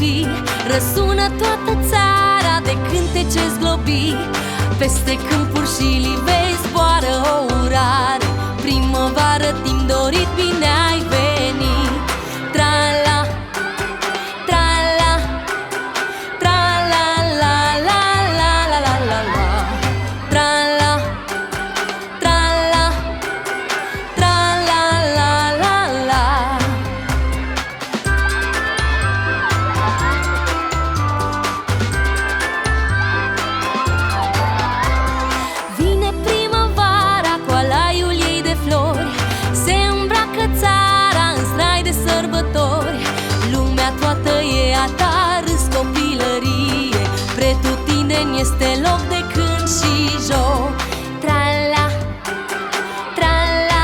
copii Răsună toată țara de cântece zglobii Peste câmpuri și livezi este loc de cânt și joc. Tra-la, tra-la,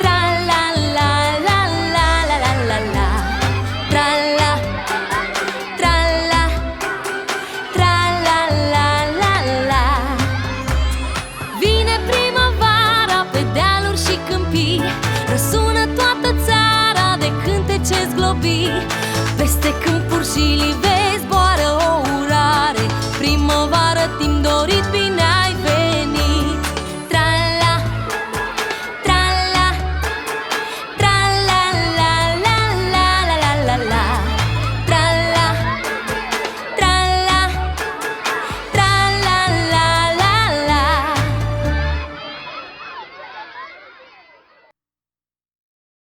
tra-la, la, la, la, la, la, la, la. Tra-la, tra-la, tra-la, la, la, la. Vine primăvara pe dealuri și câmpii. Răsună toată țara de cântece zglobi